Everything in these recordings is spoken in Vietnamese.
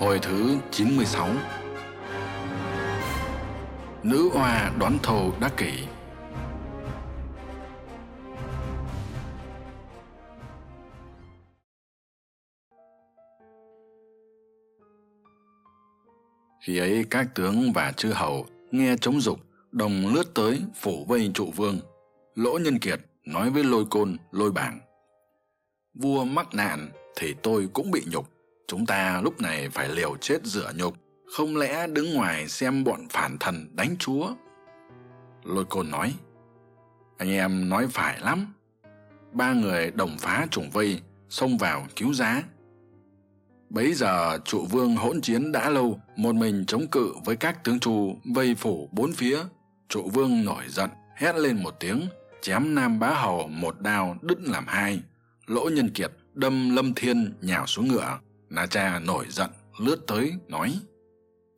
Hồi thứ 96 Nữ oa đoán thầu đắc kỷ Khi ấy các tướng và chư hầu nghe trống dục, đồng lướt tới phủ vây trụ vương. Lỗ Nhân Kiệt nói với lôi côn, lôi bảng. Vua mắc nạn thì tôi cũng bị nhục. Chúng ta lúc này phải liều chết rửa nhục, không lẽ đứng ngoài xem bọn phản thần đánh chúa. Lôi côn nói, anh em nói phải lắm. Ba người đồng phá trùng vây, xông vào cứu giá bấy giờ trụ vương hỗn chiến đã lâu một mình chống cự với các tướng chu vây phủ bốn phía trụ vương nổi giận hét lên một tiếng chém nam bá hầu một đao đứt làm hai lỗ nhân kiệt đâm lâm thiên nhào xuống ngựa na cha nổi giận, lướt tới, nói,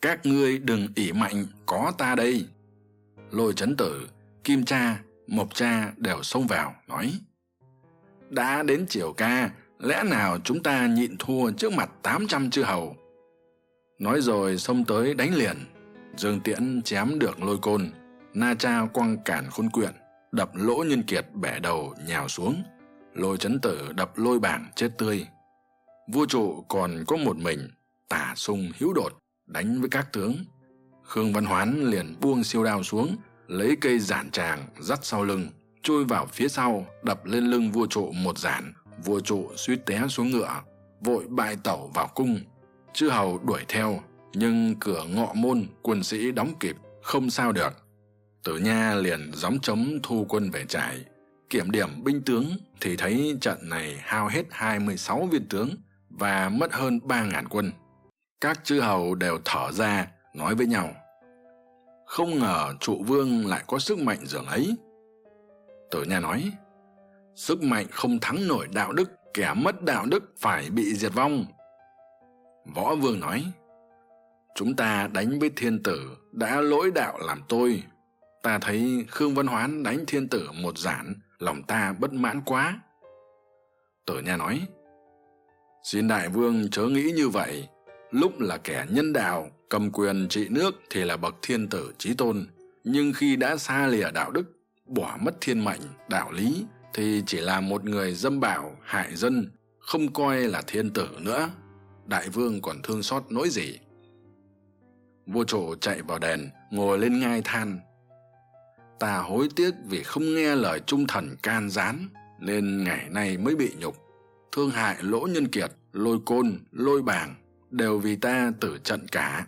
các ngươi đừng ỉ mạnh, có ta đây. Lôi Trấn tử, kim cha, mộc cha đều xông vào, nói, đã đến triều ca, lẽ nào chúng ta nhịn thua trước mặt tám trăm chư hầu? Nói rồi xông tới đánh liền. Dương tiễn chém được lôi côn, na cha quăng cản khôn quyện, đập lỗ nhân kiệt bẻ đầu nhào xuống. Lôi Trấn tử đập lôi bảng chết tươi vua trụ còn có một mình, tả sung hữu đột, đánh với các tướng. Khương văn hoán liền buông siêu đao xuống, lấy cây giản tràng dắt sau lưng trôi vào phía sau, đập lên lưng vua trụ một giản. Vua trụ suýt té xuống ngựa, vội bại tẩu vào cung. Chư hầu đuổi theo, nhưng cửa ngọ môn quân sĩ đóng kịp, không sao được. Tử nha liền gióng trống thu quân về trại. Kiểm điểm binh tướng thì thấy trận này hao hết hai mươi sáu viên tướng và mất hơn ba ngàn quân. Các chư hầu đều thở ra, nói với nhau, không ngờ trụ vương lại có sức mạnh dường ấy. Tử nha nói, sức mạnh không thắng nổi đạo đức, kẻ mất đạo đức phải bị diệt vong. Võ vương nói, chúng ta đánh với thiên tử đã lỗi đạo làm tôi. Ta thấy khương văn hoán đánh thiên tử một giản, lòng ta bất mãn quá. Tử nha nói xin đại vương chớ nghĩ như vậy. Lúc là kẻ nhân đạo, cầm quyền trị nước thì là bậc thiên tử trí tôn. Nhưng khi đã xa lìa đạo đức, bỏ mất thiên mệnh, đạo lý, thì chỉ là một người dâm bảo hại dân, không coi là thiên tử nữa. Đại vương còn thương xót nỗi gì? Vua trổ chạy vào đền, ngồi lên ngai than. Ta hối tiếc vì không nghe lời trung thần can gián, nên ngày nay mới bị nhục thương hại lỗ nhân kiệt, lôi côn, lôi bảng đều vì ta tử trận cả.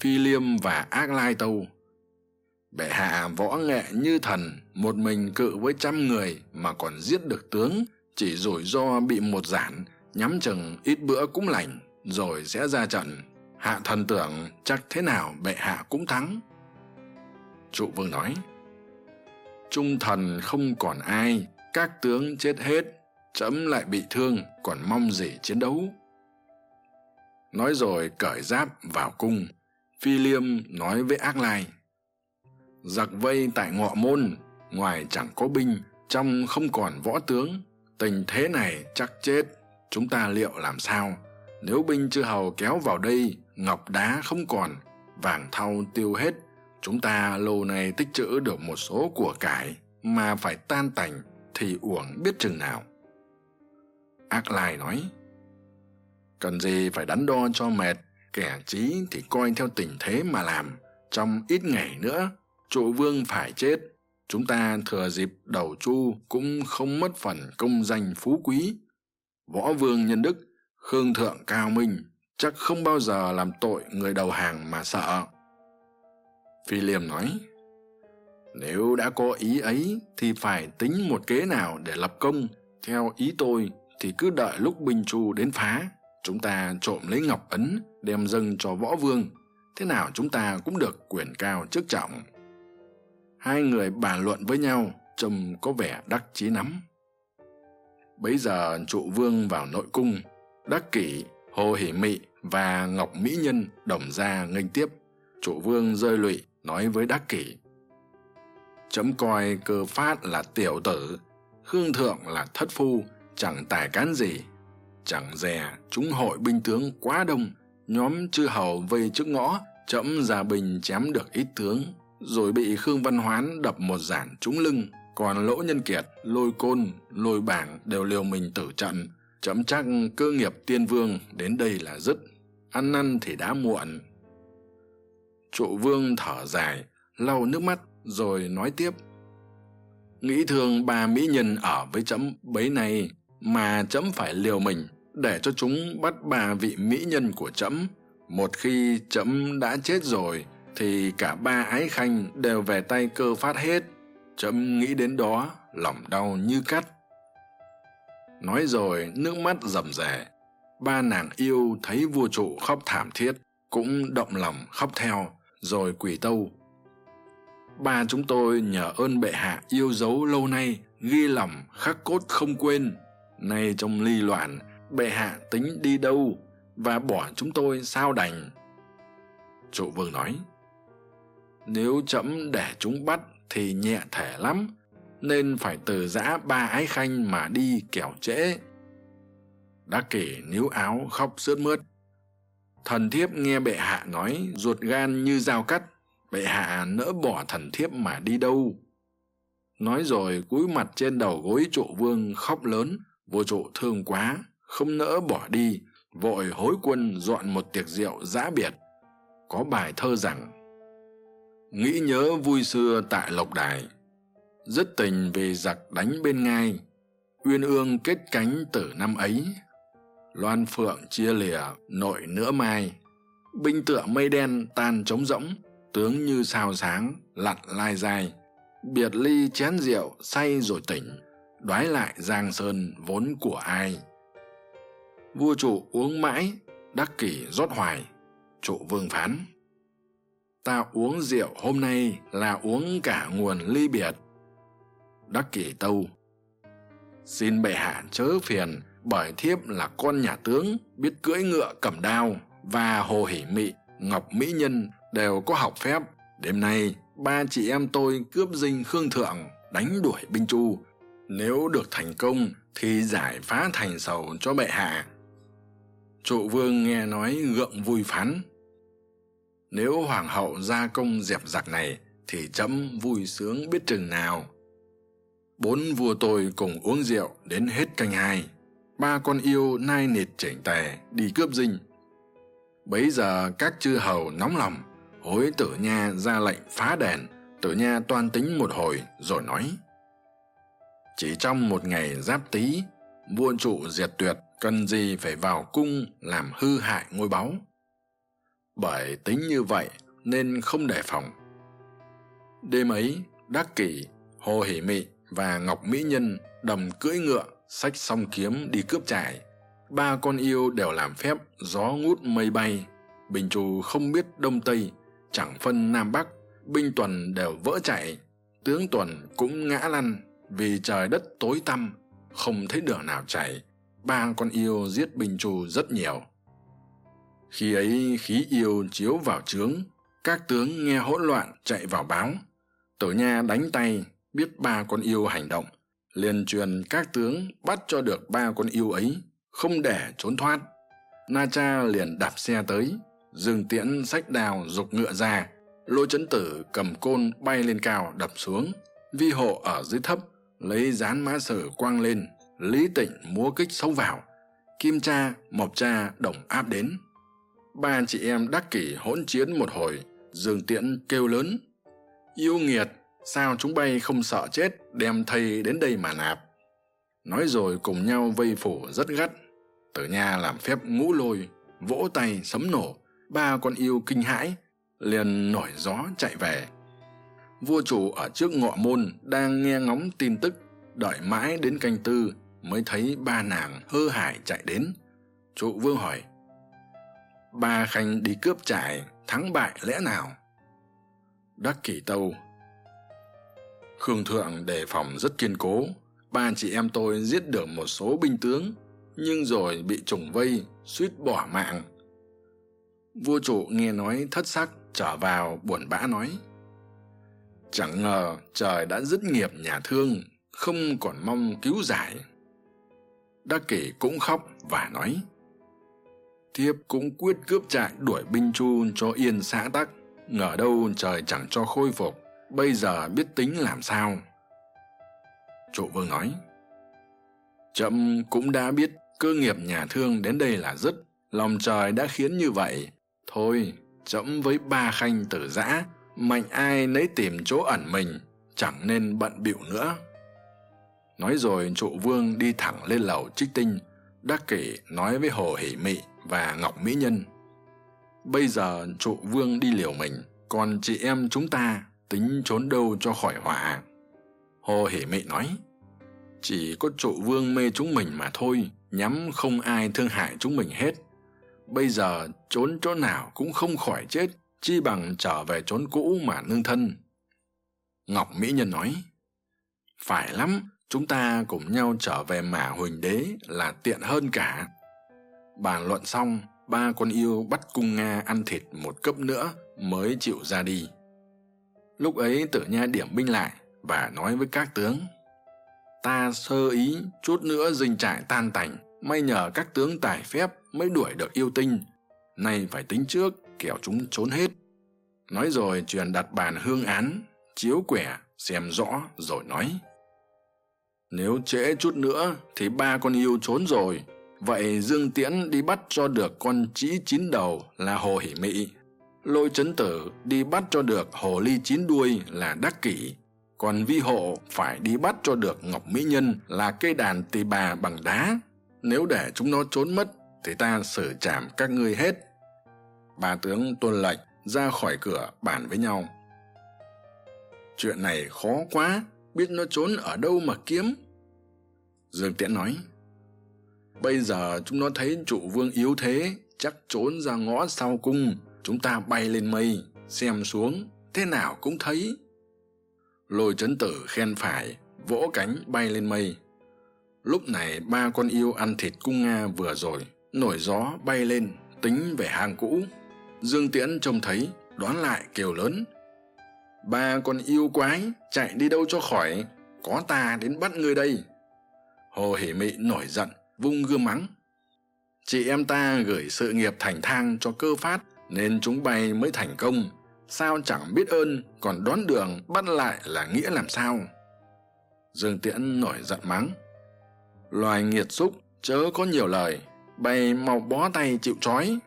Phi liêm và ác lai tâu. Bệ hạ võ nghệ như thần, một mình cự với trăm người mà còn giết được tướng, chỉ rủi ro bị một giản, nhắm chừng ít bữa cũng lành, rồi sẽ ra trận. Hạ thần tưởng chắc thế nào bệ hạ cũng thắng. Trụ vương nói, trung thần không còn ai, các tướng chết hết trẫm lại bị thương, còn mong gì chiến đấu. Nói rồi cởi giáp vào cung, phi liêm nói với ác lai. Giặc vây tại ngọ môn, ngoài chẳng có binh, trong không còn võ tướng. Tình thế này chắc chết, chúng ta liệu làm sao? Nếu binh chư hầu kéo vào đây, ngọc đá không còn, vàng thau tiêu hết, chúng ta lâu nay tích trữ được một số của cải, mà phải tan tành thì uổng biết chừng nào ác lai nói. Cần gì phải đắn đo cho mệt, kẻ trí thì coi theo tình thế mà làm, trong ít ngày nữa, trụ vương phải chết. Chúng ta thừa dịp đầu chu cũng không mất phần công danh phú quý. Võ vương nhân đức, khương thượng cao minh, chắc không bao giờ làm tội người đầu hàng mà sợ. Phi liêm nói, nếu đã có ý ấy thì phải tính một kế nào để lập công, theo ý tôi thì cứ đợi lúc binh chu đến phá, chúng ta trộm lấy ngọc ấn, đem dâng cho võ vương. Thế nào chúng ta cũng được quyền cao chức trọng. Hai người bàn luận với nhau, trông có vẻ đắc chí lắm. Bấy giờ trụ vương vào nội cung, đắc kỷ, hồ hỉ mị và ngọc mỹ nhân đồng ra nghênh tiếp. Trụ vương rơi lụy, nói với đắc kỷ. Chấm coi cơ phát là tiểu tử khương thượng là thất phu chẳng tài cán gì. Chẳng dè chúng hội binh tướng quá đông. Nhóm chư hầu vây trước ngõ trẫm ra bình chém được ít tướng. Rồi bị khương văn hoán đập một giản trúng lưng. Còn lỗ nhân kiệt, lôi côn, lôi bảng đều liều mình tử trận. Trẫm chắc cơ nghiệp tiên vương đến đây là dứt. Ăn năn thì đã muộn. Trụ vương thở dài, lau nước mắt, rồi nói tiếp. Nghĩ thương ba mỹ nhân ở với trẫm bấy này mà trẫm phải liều mình để cho chúng bắt ba vị mỹ nhân của trẫm một khi trẫm đã chết rồi, thì cả ba ái khanh đều về tay cơ phát hết. Trẫm nghĩ đến đó, lòng đau như cắt. Nói rồi, nước mắt rầm rề. Ba nàng yêu thấy vua trụ khóc thảm thiết, cũng động lòng khóc theo, rồi quỳ tâu. Ba chúng tôi nhờ ơn bệ hạ yêu dấu lâu nay, ghi lòng khắc cốt không quên nay trong ly loạn, bệ hạ tính đi đâu và bỏ chúng tôi sao đành? Trụ vương nói, nếu trẫm để chúng bắt thì nhẹ thể lắm, nên phải từ giã ba ái khanh mà đi kẻo trễ. Đã kể níu áo khóc sướt mướt. Thần thiếp nghe bệ hạ nói ruột gan như dao cắt, bệ hạ nỡ bỏ thần thiếp mà đi đâu? Nói rồi cúi mặt trên đầu gối trụ vương khóc lớn vua trụ thương quá, không nỡ bỏ đi, vội hối quân dọn một tiệc rượu giã biệt. Có bài thơ rằng, nghĩ nhớ vui xưa tại lộc đài, dứt tình vì giặc đánh bên ngai, uyên ương kết cánh từ năm ấy. Loan phượng chia lìa, nội nữa mai, binh tựa mây đen tan trống rỗng, tướng như sao sáng, lặn lai dài. Biệt ly chén rượu say rồi tỉnh đoái lại giang sơn vốn của ai. Vua trụ uống mãi, đắc kỷ rót hoài trụ vương phán. Ta uống rượu hôm nay là uống cả nguồn ly biệt. Đắc kỷ tâu. Xin bệ hạ chớ phiền, bởi thiếp là con nhà tướng, biết cưỡi ngựa cầm đao và hồ hỉ mị, ngọc mỹ nhân đều có học phép. Đêm nay, ba chị em tôi cướp dinh khương thượng, đánh đuổi binh chu nếu được thành công thì giải phá thành sầu cho bệ hạ. Trụ vương nghe nói gượng vui phán. Nếu hoàng hậu gia công dẹp giặc này thì trẫm vui sướng biết chừng nào. Bốn vua tôi cùng uống rượu đến hết canh hai. Ba con yêu nai nịt chỉnh tề đi cướp dinh. Bấy giờ các chư hầu nóng lòng, hối tử nha ra lệnh phá đền. Tử nha toan tính một hồi rồi nói chỉ trong một ngày giáp tý, vua trụ diệt tuyệt cần gì phải vào cung làm hư hại ngôi báu. Bởi tính như vậy nên không đề phòng. Đêm ấy, đắc kỷ, hồ hỉ mị và ngọc mỹ nhân đầm cưỡi ngựa, xách song kiếm đi cướp trại. Ba con yêu đều làm phép, gió ngút mây bay. Bình trù không biết đông tây, chẳng phân nam bắc, binh tuần đều vỡ chạy tướng tuần cũng ngã lăn vì trời đất tối tăm, không thấy đường nào chạy ba con yêu giết bình chu rất nhiều. Khi ấy khí yêu chiếu vào trướng, các tướng nghe hỗn loạn chạy vào báo. Tử nha đánh tay, biết ba con yêu hành động, liền truyền các tướng bắt cho được ba con yêu ấy, không để trốn thoát. Na cha liền đạp xe tới, dương tiễn sách đào giục ngựa ra. Lôi chấn tử cầm côn bay lên cao đập xuống, vi hộ ở dưới thấp lấy dán mã sử quang lên, lý tịnh múa kích xông vào. Kim cha, mộc cha đồng áp đến. Ba chị em đắc kỷ hỗn chiến một hồi, dương tiễn kêu lớn. Yêu nghiệt, sao chúng bay không sợ chết, đem thầy đến đây mà nạp. Nói rồi cùng nhau vây phủ rất gắt. Tử nha làm phép ngũ lôi, vỗ tay sấm nổ. Ba con yêu kinh hãi, liền nổi gió chạy về vua chủ ở trước ngọ môn đang nghe ngóng tin tức, đợi mãi đến canh tư mới thấy ba nàng hơ hải chạy đến. Trụ vương hỏi, ba khanh đi cướp trại thắng bại lẽ nào? Đắc kỷ tâu, khương thượng đề phòng rất kiên cố. Ba chị em tôi giết được một số binh tướng, nhưng rồi bị trùng vây, suýt bỏ mạng. Vua trụ nghe nói thất sắc, trở vào buồn bã nói chẳng ngờ trời đã dứt nghiệp nhà thương, không còn mong cứu giải. Đắc kỷ cũng khóc và nói, thiếp cũng quyết cướp trại đuổi binh chu cho yên xã tắc, ngờ đâu trời chẳng cho khôi phục, bây giờ biết tính làm sao. Trụ vương nói trẫm cũng đã biết cơ nghiệp nhà thương đến đây là dứt, lòng trời đã khiến như vậy. Thôi trẫm với ba khanh tử giã mạnh ai nấy tìm chỗ ẩn mình, chẳng nên bận bịu nữa. Nói rồi trụ vương đi thẳng lên lầu trích tinh đắc kỷ nói với hồ hỉ mị và ngọc mỹ nhân. Bây giờ trụ vương đi liều mình, còn chị em chúng ta tính trốn đâu cho khỏi họa? Hồ hỉ mị nói, chỉ có trụ vương mê chúng mình mà thôi, nhắm không ai thương hại chúng mình hết. Bây giờ trốn chỗ nào cũng không khỏi chết chi bằng trở về trốn cũ mà nương thân. Ngọc mỹ nhân nói, phải lắm, chúng ta cùng nhau trở về mả huỳnh đế là tiện hơn cả. Bàn luận xong, ba con yêu bắt cung nga ăn thịt một cấp nữa mới chịu ra đi. Lúc ấy tử nha điểm binh lại và nói với các tướng, ta sơ ý chút nữa dinh trại tan tành, may nhờ các tướng tài phép mới đuổi được yêu tinh nay phải tính trước, kẻo chúng trốn hết. Nói rồi truyền đặt bàn hương án, chiếu quẻ, xem rõ rồi nói. Nếu trễ chút nữa thì ba con yêu trốn rồi. Vậy dương tiễn đi bắt cho được con trĩ chín đầu là hồ hỉ mị. Lôi trấn tử đi bắt cho được hồ ly chín đuôi là đắc kỷ. Còn vi hộ phải đi bắt cho được ngọc mỹ nhân là cây đàn tỳ bà bằng đá. Nếu để chúng nó trốn mất thì ta xử trảm các ngươi hết ba tướng tuân lệnh ra khỏi cửa bàn với nhau. Chuyện này khó quá, biết nó trốn ở đâu mà kiếm. Dương tiễn nói, bây giờ chúng nó thấy trụ vương yếu thế, chắc trốn ra ngõ sau cung. Chúng ta bay lên mây, xem xuống, thế nào cũng thấy. Lôi trấn tử khen phải, vỗ cánh bay lên mây. Lúc này ba con yêu ăn thịt cung nga vừa rồi, nổi gió bay lên, tính về hang cũ dương tiễn trông thấy, đoán lại kêu lớn. Ba con yêu quái, chạy đi đâu cho khỏi, có ta đến bắt ngươi đây. Hồ hỉ mị nổi giận, vung gươm mắng. Chị em ta gửi sự nghiệp thành thang cho cơ phát, nên chúng bay mới thành công. Sao chẳng biết ơn, còn đón đường, bắt lại là nghĩa làm sao? Dương tiễn nổi giận mắng. Loài nghiệt xúc, chớ có nhiều lời, bay mau bó tay chịu trói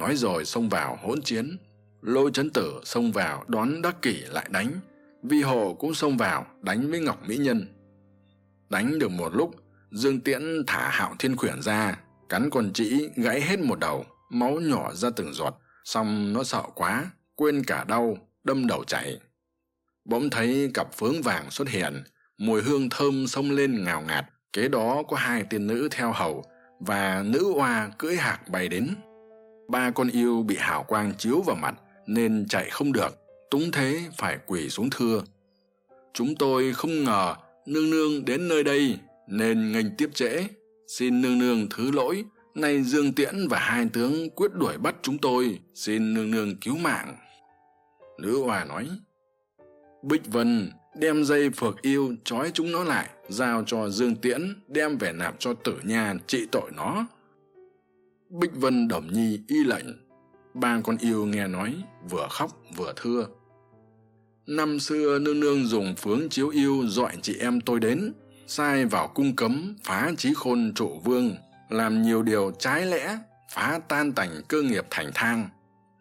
nói rồi xông vào hỗn chiến. Lôi trấn tử xông vào đón đắc kỷ lại đánh. Vi hồ cũng xông vào đánh với ngọc mỹ nhân. Đánh được một lúc, dương tiễn thả hạo thiên khuyển ra, cắn con trĩ, gãy hết một đầu, máu nhỏ ra từng giọt, xong nó sợ quá, quên cả đau, đâm đầu chạy. Bỗng thấy cặp phướng vàng xuất hiện, mùi hương thơm xông lên ngào ngạt, kế đó có hai tiên nữ theo hầu và nữ oa cưỡi hạc bay đến ba con yêu bị hào quang chiếu vào mặt nên chạy không được, túng thế phải quỳ xuống thưa. Chúng tôi không ngờ nương nương đến nơi đây nên nghênh tiếp trễ. Xin nương nương thứ lỗi, nay dương tiễn và hai tướng quyết đuổi bắt chúng tôi. Xin nương nương cứu mạng. Nữ hòa nói. Bích vân đem dây phược yêu trói chúng nó lại, giao cho dương tiễn đem về nạp cho tử nha trị tội nó bích vân đồng nhi y lệnh. Ba con yêu nghe nói, vừa khóc vừa thưa. Năm xưa nương nương dùng phướng chiếu yêu dọi chị em tôi đến, sai vào cung cấm phá trí khôn trụ vương, làm nhiều điều trái lẽ, phá tan tành cơ nghiệp thành thang.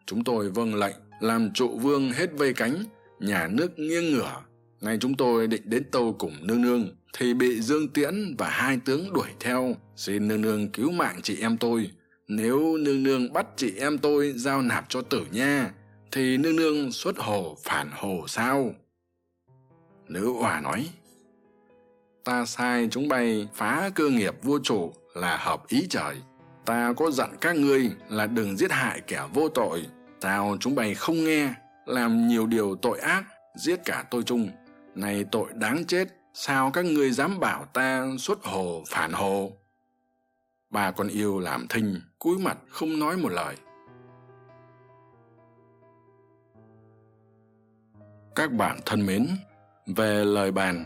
Chúng tôi vâng lệnh làm trụ vương hết vây cánh, nhà nước nghiêng ngửa. Nay chúng tôi định đến tâu cùng nương nương, thì bị dương tiễn và hai tướng đuổi theo. Xin nương nương cứu mạng chị em tôi nếu nương nương bắt chị em tôi giao nạp cho tử nha, thì nương nương xuất hồ phản hồ sao? Nữ hòa nói, ta sai chúng bay phá cơ nghiệp vua chủ là hợp ý trời. Ta có dặn các ngươi là đừng giết hại kẻ vô tội. Sao chúng bay không nghe, làm nhiều điều tội ác, giết cả tôi chung. Này tội đáng chết, sao các ngươi dám bảo ta xuất hồ phản hồ? Ba con yêu làm thinh, cúi mặt không nói một lời. Các bạn thân mến, về lời bàn.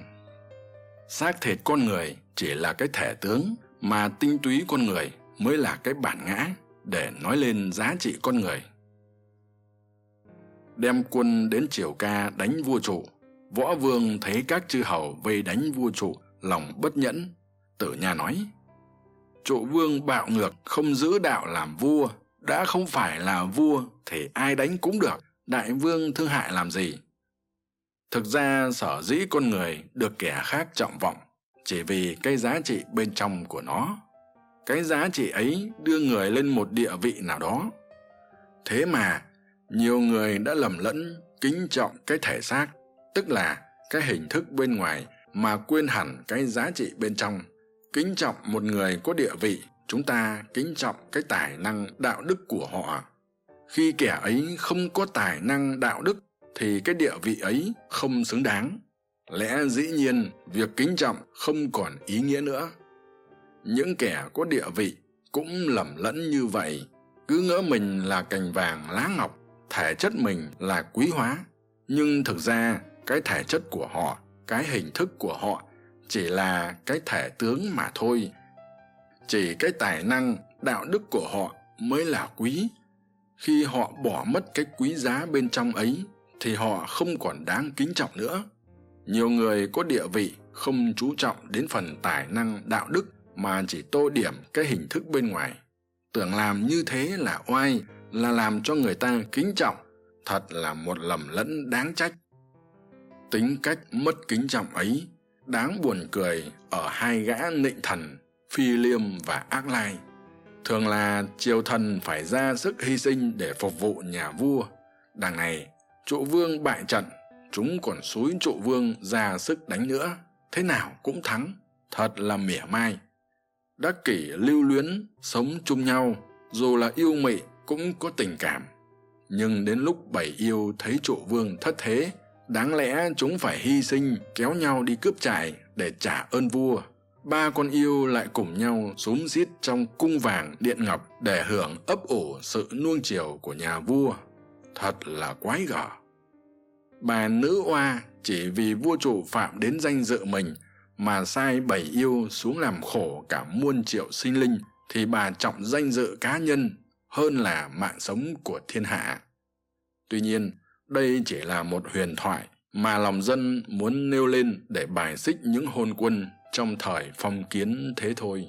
Xác thịt con người chỉ là cái thể tướng mà tinh túy con người mới là cái bản ngã để nói lên giá trị con người. Đem quân đến triều ca đánh vua trụ, võ vương thấy các chư hầu vây đánh vua trụ, lòng bất nhẫn, tử nha nói trụ vương bạo ngược không giữ đạo làm vua, đã không phải là vua thì ai đánh cũng được, đại vương thương hại làm gì? Thực ra sở dĩ con người được kẻ khác trọng vọng chỉ vì cái giá trị bên trong của nó. Cái giá trị ấy đưa người lên một địa vị nào đó. Thế mà nhiều người đã lầm lẫn kính trọng cái thể xác, tức là cái hình thức bên ngoài mà quên hẳn cái giá trị bên trong kính trọng một người có địa vị, chúng ta kính trọng cái tài năng, đạo đức của họ. Khi kẻ ấy không có tài năng, đạo đức, thì cái địa vị ấy không xứng đáng. Lẽ dĩ nhiên, việc kính trọng không còn ý nghĩa nữa. Những kẻ có địa vị cũng lầm lẫn như vậy. Cứ ngỡ mình là cành vàng lá ngọc, thể chất mình là quý hóa. Nhưng thực ra, cái thể chất của họ, cái hình thức của họ chỉ là cái thể tướng mà thôi. Chỉ cái tài năng, đạo đức của họ mới là quý. Khi họ bỏ mất cái quý giá bên trong ấy, thì họ không còn đáng kính trọng nữa. Nhiều người có địa vị không chú trọng đến phần tài năng, đạo đức, mà chỉ tô điểm cái hình thức bên ngoài. Tưởng làm như thế là oai, là làm cho người ta kính trọng. Thật là một lầm lẫn đáng trách. Tính cách mất kính trọng ấy đáng buồn cười ở hai gã nịnh thần, phi liêm và ác lai. Thường là triều thần phải ra sức hy sinh để phục vụ nhà vua. Đằng này, trụ vương bại trận, chúng còn xúi trụ vương ra sức đánh nữa. Thế nào cũng thắng, thật là mỉa mai. Đắc kỷ lưu luyến, sống chung nhau, dù là yêu mị cũng có tình cảm. Nhưng đến lúc bảy yêu thấy trụ vương thất thế đáng lẽ chúng phải hy sinh, kéo nhau đi cướp trại để trả ơn vua. Ba con yêu lại cùng nhau xúm xít trong cung vàng điện ngọc để hưởng ấp ủ sự nuông chiều của nhà vua. Thật là quái gở. Bà nữ oa chỉ vì vua trụ phạm đến danh dự mình mà sai bảy yêu xuống làm khổ cả muôn triệu sinh linh, thì bà trọng danh dự cá nhân hơn là mạng sống của thiên hạ. Tuy nhiên đây chỉ là một huyền thoại mà lòng dân muốn nêu lên để bài xích những hôn quân trong thời phong kiến thế thôi.